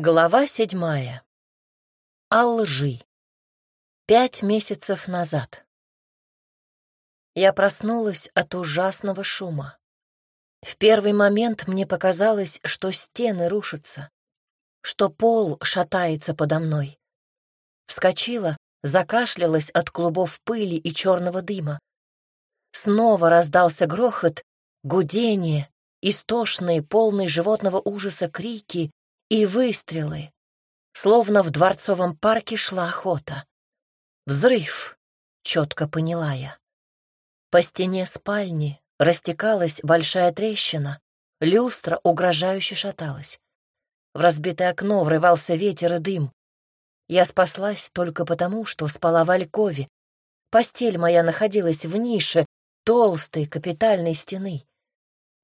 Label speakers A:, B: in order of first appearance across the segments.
A: Глава седьмая. О лжи. Пять месяцев назад. Я проснулась от ужасного шума. В первый момент мне показалось, что стены рушатся, что пол шатается подо мной. Вскочила, закашлялась от клубов пыли и черного дыма. Снова раздался грохот, гудение, истошные, полные животного ужаса крики и выстрелы. Словно в дворцовом парке шла охота. Взрыв, четко поняла я. По стене спальни растекалась большая трещина, люстра угрожающе шаталась. В разбитое окно врывался ветер и дым. Я спаслась только потому, что спала в Алькове. Постель моя находилась в нише толстой капитальной стены.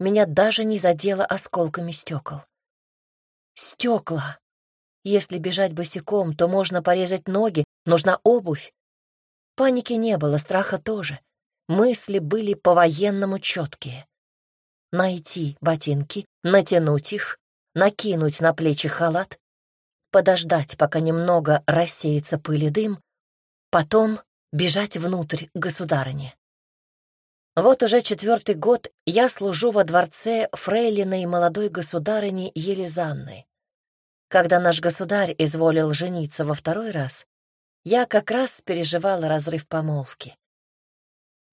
A: Меня даже не задело осколками стекол. Стекла. Если бежать босиком, то можно порезать ноги, нужна обувь. Паники не было, страха тоже. Мысли были по-военному четкие. Найти ботинки, натянуть их, накинуть на плечи халат, подождать, пока немного рассеется пыль и дым, потом бежать внутрь государыни. Вот уже четвертый год я служу во дворце фрейлиной молодой государыни Елизанны. Когда наш государь изволил жениться во второй раз, я как раз переживала разрыв помолвки.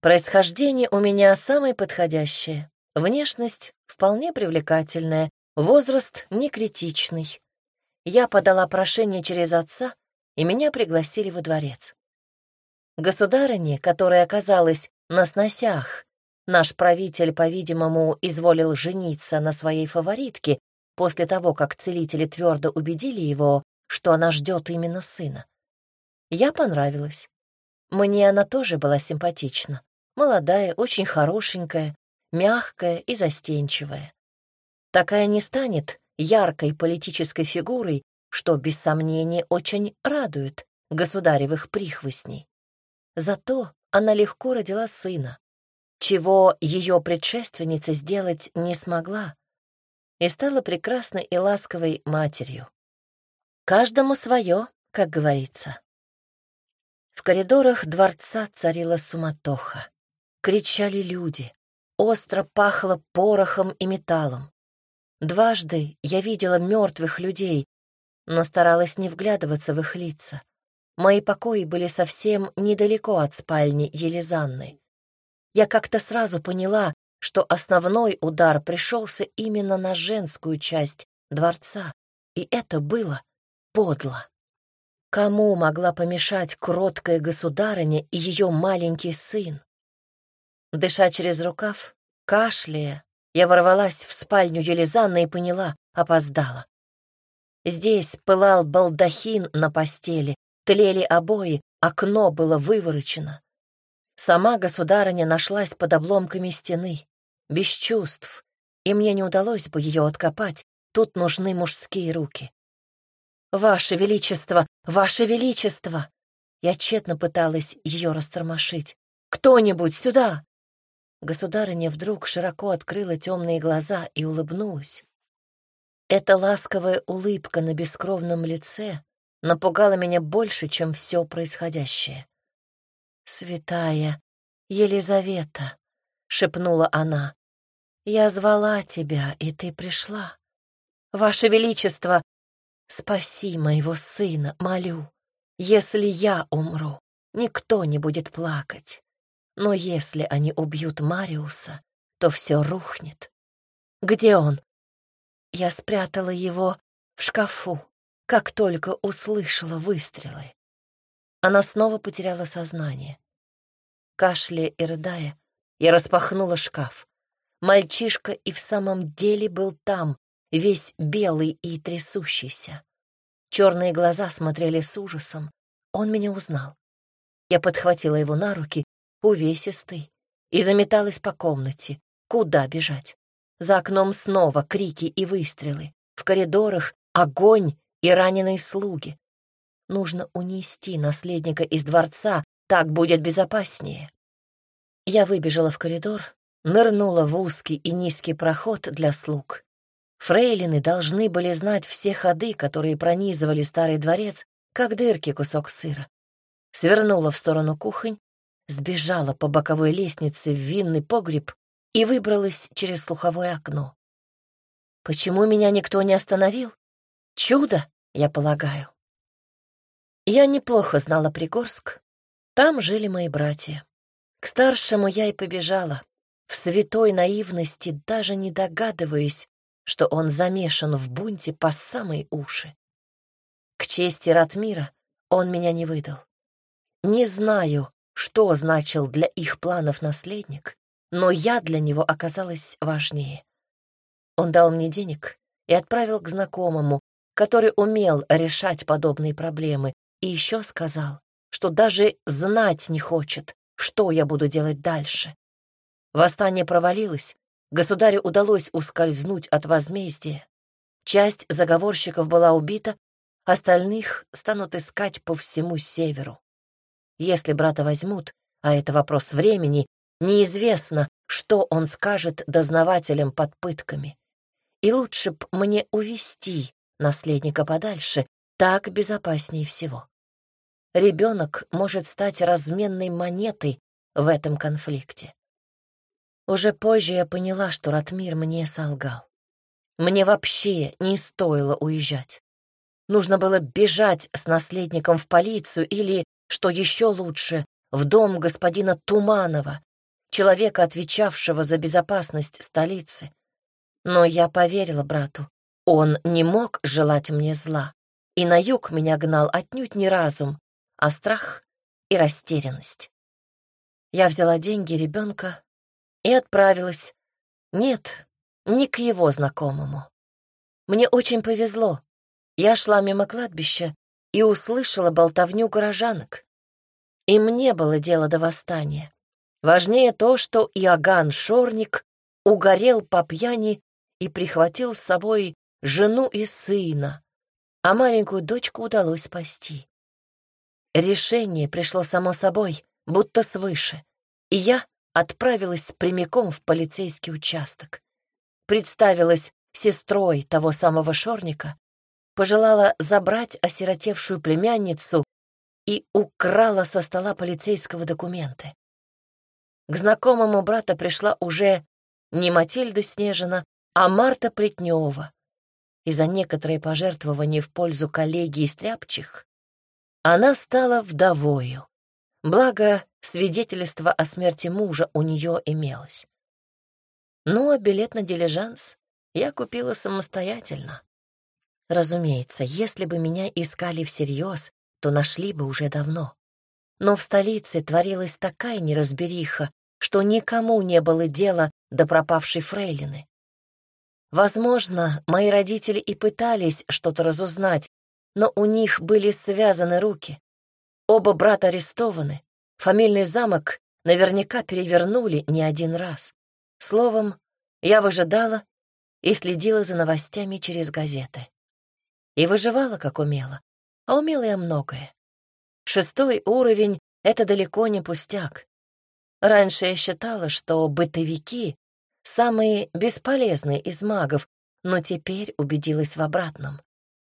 A: Происхождение у меня самое подходящее, внешность вполне привлекательная, возраст не критичный. Я подала прошение через отца, и меня пригласили во дворец. Государыня, которая оказалась на сносях. Наш правитель, по-видимому, изволил жениться на своей фаворитке после того, как целители твердо убедили его, что она ждет именно сына. Я понравилась. Мне она тоже была симпатична. Молодая, очень хорошенькая, мягкая и застенчивая. Такая не станет яркой политической фигурой, что, без сомнения, очень радует государевых прихвостней. Зато она легко родила сына, чего ее предшественница сделать не смогла, и стала прекрасной и ласковой матерью. Каждому свое, как говорится. В коридорах дворца царила суматоха. Кричали люди. Остро пахло порохом и металлом. Дважды я видела мертвых людей, но старалась не вглядываться в их лица. Мои покои были совсем недалеко от спальни Елизанны. Я как-то сразу поняла, что основной удар пришелся именно на женскую часть дворца, и это было подло. Кому могла помешать кроткая государыня и ее маленький сын? Дыша через рукав, кашляя, я ворвалась в спальню Елизанны и поняла, опоздала. Здесь пылал балдахин на постели, Тлели обои, окно было выворочено. Сама государыня нашлась под обломками стены, без чувств, и мне не удалось бы ее откопать, тут нужны мужские руки. «Ваше Величество! Ваше Величество!» Я тщетно пыталась ее растормошить. «Кто-нибудь сюда!» Государыня вдруг широко открыла темные глаза и улыбнулась. Эта ласковая улыбка на бескровном лице напугало меня больше, чем все происходящее. «Святая Елизавета», — шепнула она, — «я звала тебя, и ты пришла. Ваше Величество, спаси моего сына, молю. Если я умру, никто не будет плакать. Но если они убьют Мариуса, то все рухнет. Где он? Я спрятала его в шкафу как только услышала выстрелы. Она снова потеряла сознание. Кашляя и рыдая, я распахнула шкаф. Мальчишка и в самом деле был там, весь белый и трясущийся. Черные глаза смотрели с ужасом. Он меня узнал. Я подхватила его на руки, увесистый, и заметалась по комнате. Куда бежать? За окном снова крики и выстрелы. В коридорах огонь и раненые слуги. Нужно унести наследника из дворца, так будет безопаснее. Я выбежала в коридор, нырнула в узкий и низкий проход для слуг. Фрейлины должны были знать все ходы, которые пронизывали старый дворец, как дырки кусок сыра. Свернула в сторону кухонь, сбежала по боковой лестнице в винный погреб и выбралась через слуховое окно. Почему меня никто не остановил? Чудо, я полагаю. Я неплохо знала Пригорск. Там жили мои братья. К старшему я и побежала, в святой наивности, даже не догадываясь, что он замешан в бунте по самой уши. К чести Ратмира он меня не выдал. Не знаю, что значил для их планов наследник, но я для него оказалась важнее. Он дал мне денег и отправил к знакомому, который умел решать подобные проблемы, и еще сказал, что даже знать не хочет, что я буду делать дальше. Восстание провалилось, государю удалось ускользнуть от возмездия. Часть заговорщиков была убита, остальных станут искать по всему северу. Если брата возьмут, а это вопрос времени, неизвестно, что он скажет дознавателям под пытками. И лучше б мне увести наследника подальше, так безопаснее всего. Ребенок может стать разменной монетой в этом конфликте. Уже позже я поняла, что Ратмир мне солгал. Мне вообще не стоило уезжать. Нужно было бежать с наследником в полицию или, что еще лучше, в дом господина Туманова, человека, отвечавшего за безопасность столицы. Но я поверила брату. Он не мог желать мне зла. И на юг меня гнал отнюдь не разум, а страх и растерянность. Я взяла деньги ребенка и отправилась. Нет, не к его знакомому. Мне очень повезло. Я шла мимо кладбища и услышала болтовню горожанок. Им не было дела до восстания. Важнее то, что Иоганн Шорник угорел по пьяни и прихватил с собой жену и сына, а маленькую дочку удалось спасти. Решение пришло само собой, будто свыше, и я отправилась прямиком в полицейский участок. Представилась сестрой того самого Шорника, пожелала забрать осиротевшую племянницу и украла со стола полицейского документы. К знакомому брата пришла уже не Матильда Снежина, а Марта Плетнева. И за некоторые пожертвования в пользу коллеги Стряпчих она стала вдовою. Благо, свидетельство о смерти мужа у нее имелось. Ну, а билет на дилижанс я купила самостоятельно. Разумеется, если бы меня искали всерьез, то нашли бы уже давно. Но в столице творилась такая неразбериха, что никому не было дела до пропавшей фрейлины. Возможно, мои родители и пытались что-то разузнать, но у них были связаны руки. Оба брата арестованы. Фамильный замок наверняка перевернули не один раз. Словом, я выжидала и следила за новостями через газеты. И выживала, как умела. А умела я многое. Шестой уровень — это далеко не пустяк. Раньше я считала, что бытовики — самые бесполезные из магов, но теперь убедилась в обратном.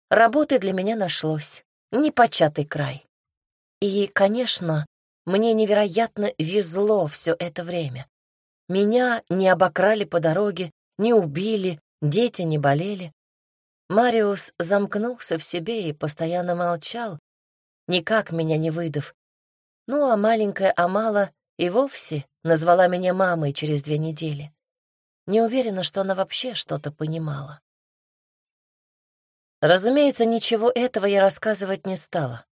A: Работы для меня нашлось, непочатый край. И, конечно, мне невероятно везло все это время. Меня не обокрали по дороге, не убили, дети не болели. Мариус замкнулся в себе и постоянно молчал, никак меня не выдав. Ну, а маленькая Амала и вовсе назвала меня мамой через две недели. Не уверена, что она вообще что-то понимала. Разумеется, ничего этого я рассказывать не стала.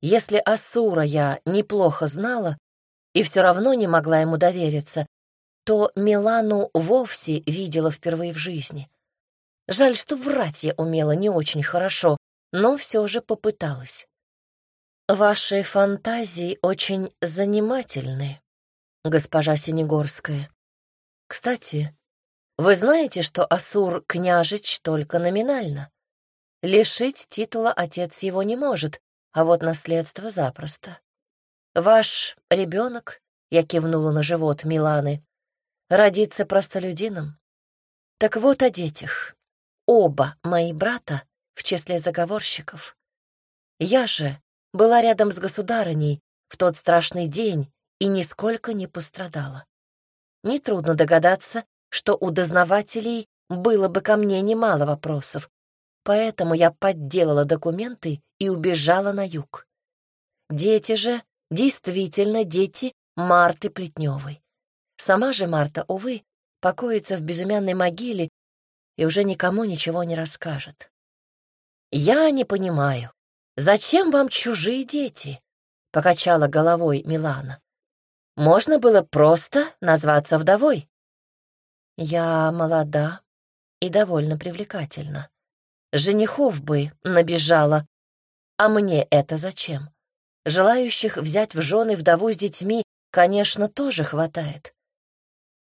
A: Если Асура я неплохо знала и все равно не могла ему довериться, то Милану вовсе видела впервые в жизни. Жаль, что врать я умела не очень хорошо, но все же попыталась. Ваши фантазии очень занимательны, госпожа Синегорская. Кстати, вы знаете, что Асур княжич только номинально? Лишить титула отец его не может, а вот наследство запросто. Ваш ребенок, я кивнула на живот Миланы, родится простолюдином. Так вот о детях. оба мои брата в числе заговорщиков. Я же была рядом с государыней в тот страшный день и нисколько не пострадала. Нетрудно догадаться, что у дознавателей было бы ко мне немало вопросов, поэтому я подделала документы и убежала на юг. Дети же действительно дети Марты Плетневой. Сама же Марта, увы, покоится в безымянной могиле и уже никому ничего не расскажет. «Я не понимаю, зачем вам чужие дети?» — покачала головой Милана. «Можно было просто назваться вдовой». «Я молода и довольно привлекательна. Женихов бы набежала. А мне это зачем? Желающих взять в жены вдову с детьми, конечно, тоже хватает.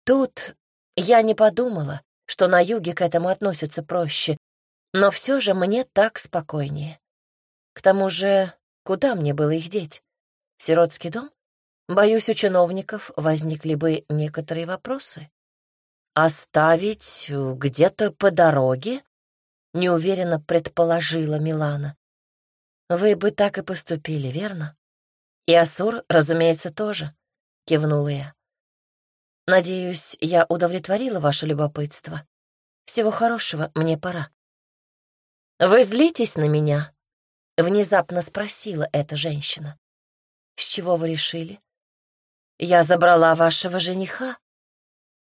A: Тут я не подумала, что на юге к этому относятся проще, но все же мне так спокойнее. К тому же, куда мне было их деть? В сиротский дом? Боюсь, у чиновников возникли бы некоторые вопросы. «Оставить где-то по дороге?» — неуверенно предположила Милана. «Вы бы так и поступили, верно?» «И Асур, разумеется, тоже», — кивнула я. Надеюсь, я удовлетворила ваше любопытство. Всего хорошего, мне пора. Вы злитесь на меня? Внезапно спросила эта женщина. С чего вы решили? Я забрала вашего жениха.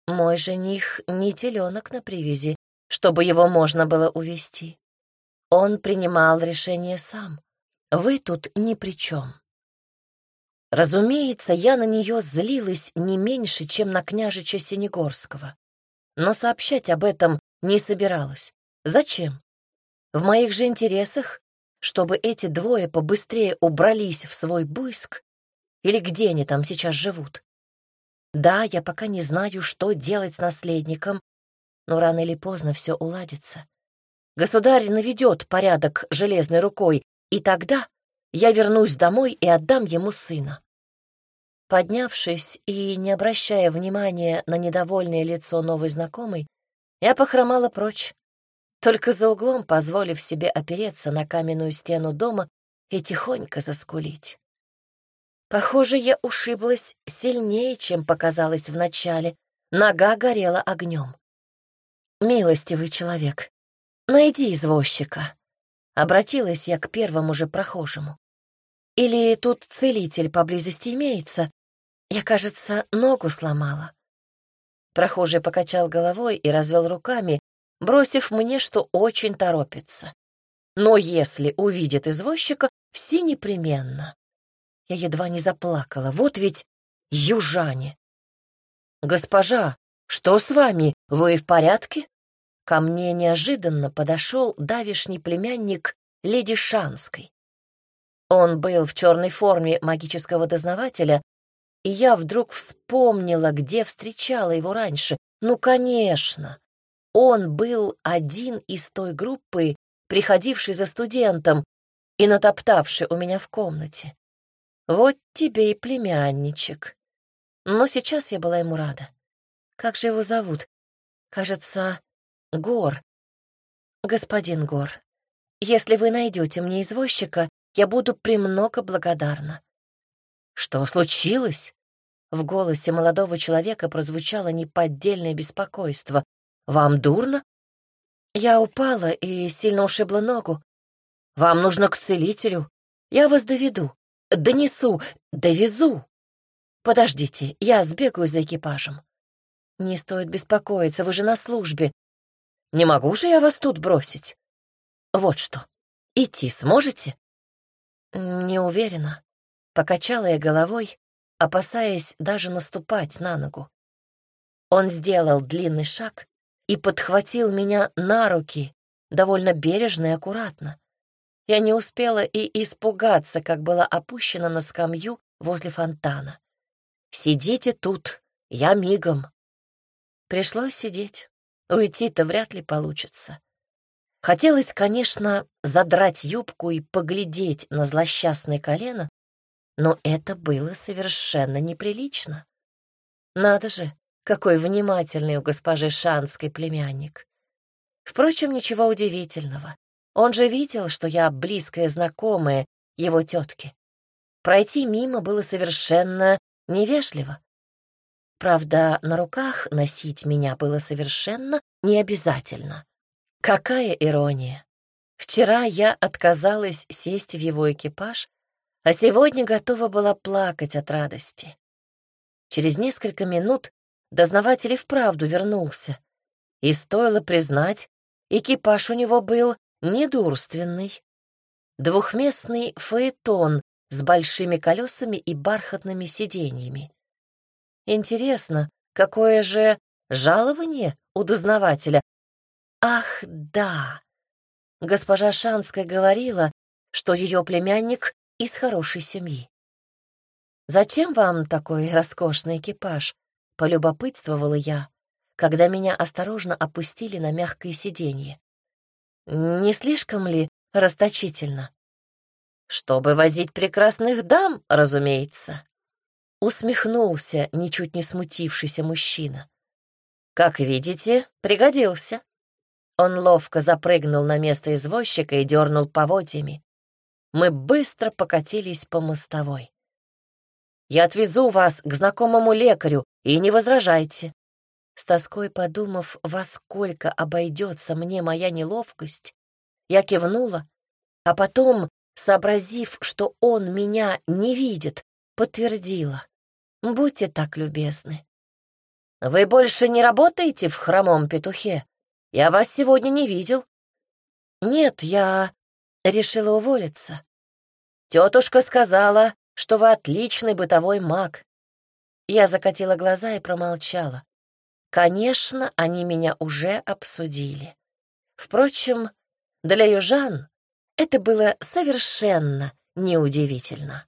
A: Мой жених не теленок на привязи, чтобы его можно было увести. Он принимал решение сам. Вы тут ни при чем. Разумеется, я на нее злилась не меньше, чем на княжича Синегорского. Но сообщать об этом не собиралась. Зачем? В моих же интересах, чтобы эти двое побыстрее убрались в свой буйск, или где они там сейчас живут. Да, я пока не знаю, что делать с наследником, но рано или поздно все уладится. Государь наведет порядок железной рукой, и тогда я вернусь домой и отдам ему сына. Поднявшись и не обращая внимания на недовольное лицо новой знакомой, я похромала прочь, только за углом позволив себе опереться на каменную стену дома и тихонько заскулить. Похоже, я ушиблась сильнее, чем показалось вначале. Нога горела огнем. «Милостивый человек, найди извозчика», — обратилась я к первому же прохожему. «Или тут целитель поблизости имеется, я, кажется, ногу сломала. Прохожий покачал головой и развел руками, бросив мне, что очень торопится. Но если увидит извозчика, все непременно. Я едва не заплакала. Вот ведь южане. «Госпожа, что с вами? Вы в порядке?» Ко мне неожиданно подошел давишний племянник леди Шанской. Он был в черной форме магического дознавателя и я вдруг вспомнила, где встречала его раньше. Ну, конечно, он был один из той группы, приходившей за студентом и натоптавший у меня в комнате. Вот тебе и племянничек. Но сейчас я была ему рада. Как же его зовут? Кажется, Гор. Господин Гор, если вы найдете мне извозчика, я буду премного благодарна. «Что случилось?» В голосе молодого человека прозвучало неподдельное беспокойство. «Вам дурно?» Я упала и сильно ушибла ногу. «Вам нужно к целителю. Я вас доведу. Донесу. Довезу. Подождите, я сбегаю за экипажем». «Не стоит беспокоиться, вы же на службе. Не могу же я вас тут бросить?» «Вот что. Идти сможете?» «Не уверена. Покачала я головой, опасаясь даже наступать на ногу. Он сделал длинный шаг и подхватил меня на руки, довольно бережно и аккуратно. Я не успела и испугаться, как была опущена на скамью возле фонтана. «Сидите тут, я мигом». Пришлось сидеть. Уйти-то вряд ли получится. Хотелось, конечно, задрать юбку и поглядеть на злосчастное колено, но это было совершенно неприлично. Надо же, какой внимательный у госпожи Шанской племянник. Впрочем, ничего удивительного. Он же видел, что я близкая знакомая его тетки. Пройти мимо было совершенно невежливо. Правда, на руках носить меня было совершенно не обязательно. Какая ирония! Вчера я отказалась сесть в его экипаж, а сегодня готова была плакать от радости. Через несколько минут дознаватель и вправду вернулся, и стоило признать, экипаж у него был недурственный. Двухместный фаэтон с большими колесами и бархатными сиденьями. Интересно, какое же жалование у дознавателя? Ах, да! Госпожа Шанская говорила, что ее племянник из хорошей семьи. «Зачем вам такой роскошный экипаж?» — полюбопытствовала я, когда меня осторожно опустили на мягкое сиденье. «Не слишком ли расточительно?» «Чтобы возить прекрасных дам, разумеется», — усмехнулся ничуть не смутившийся мужчина. «Как видите, пригодился». Он ловко запрыгнул на место извозчика и дернул поводьями. Мы быстро покатились по мостовой. «Я отвезу вас к знакомому лекарю, и не возражайте». С тоской подумав, во сколько обойдется мне моя неловкость, я кивнула, а потом сообразив, что он меня не видит, подтвердила. «Будьте так любезны». «Вы больше не работаете в хромом петухе? Я вас сегодня не видел». «Нет, я решила уволиться». «Тетушка сказала, что вы отличный бытовой маг». Я закатила глаза и промолчала. Конечно, они меня уже обсудили. Впрочем, для южан это было совершенно неудивительно.